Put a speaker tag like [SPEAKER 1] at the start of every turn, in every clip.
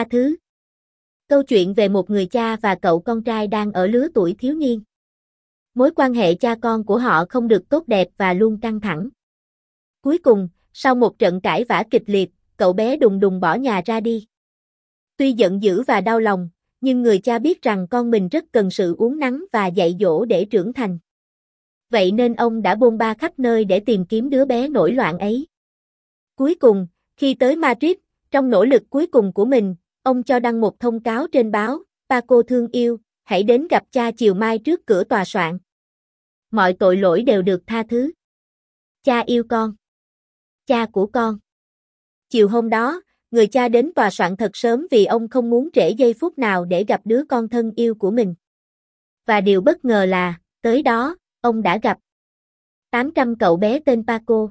[SPEAKER 1] Tha thứ. Câu chuyện về một người cha và cậu con trai đang ở lứa tuổi thiếu niên. Mối quan hệ cha con của họ không được tốt đẹp và luôn căng thẳng. Cuối cùng, sau một trận cãi vã kịch liệt, cậu bé đùng đùng bỏ nhà ra đi. Tuy giận dữ và đau lòng, nhưng người cha biết rằng con mình rất cần sự uống nắng và dạy dỗ để trưởng thành. Vậy nên ông đã bôn ba khắp nơi để tìm kiếm đứa bé nổi loạn ấy. Cuối cùng, khi tới Madrid, trong nỗ lực cuối cùng của mình, ông cho đăng một thông cáo trên báo, Paco thương yêu, hãy đến gặp cha chiều mai trước cửa tòa soạn. Mọi tội lỗi đều được tha thứ. Cha yêu con. Cha của con. Chiều hôm đó, người cha đến tòa soạn thật sớm vì ông không muốn trễ giây phút nào để gặp đứa con thân yêu của mình. Và điều bất ngờ là, tới đó, ông đã gặp 800 cậu bé tên Paco.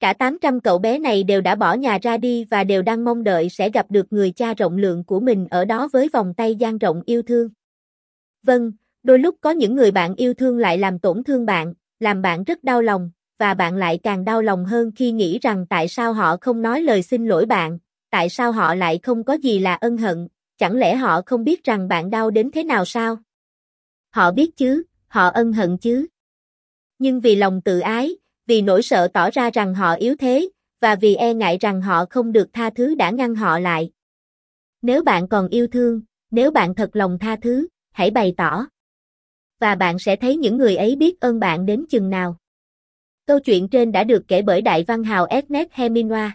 [SPEAKER 1] Cả 800 cậu bé này đều đã bỏ nhà ra đi và đều đang mong đợi sẽ gặp được người cha rộng lượng của mình ở đó với vòng tay dang rộng yêu thương. Vâng, đôi lúc có những người bạn yêu thương lại làm tổn thương bạn, làm bạn rất đau lòng, và bạn lại càng đau lòng hơn khi nghĩ rằng tại sao họ không nói lời xin lỗi bạn, tại sao họ lại không có gì là ân hận, chẳng lẽ họ không biết rằng bạn đau đến thế nào sao? Họ biết chứ, họ ân hận chứ. Nhưng vì lòng tự ái, vì nỗi sợ tỏ ra rằng họ yếu thế, và vì e ngại rằng họ không được tha thứ đã ngăn họ lại. Nếu bạn còn yêu thương, nếu bạn thật lòng tha thứ, hãy bày tỏ. Và bạn sẽ thấy những người ấy biết ơn bạn đến chừng nào. Câu chuyện trên đã được kể bởi đại văn hào Ernest Hemingway.